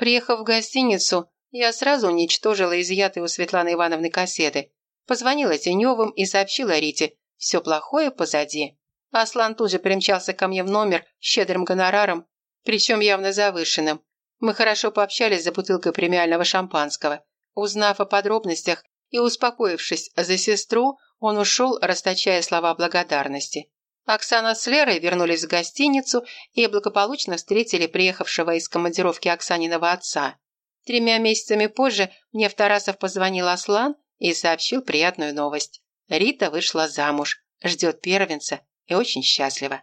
Приехав в гостиницу, я сразу уничтожила изъятые у Светланы Ивановны кассеты. Позвонила Теневым и сообщила Рите, все плохое позади. Аслан тут же примчался ко мне в номер с щедрым гонораром, причем явно завышенным. Мы хорошо пообщались за бутылкой премиального шампанского. Узнав о подробностях и успокоившись за сестру, он ушел, расточая слова благодарности. Оксана с Лерой вернулись в гостиницу и благополучно встретили приехавшего из командировки Оксаниного отца. Тремя месяцами позже мне в Тарасов позвонил Аслан и сообщил приятную новость. Рита вышла замуж, ждет первенца и очень счастлива.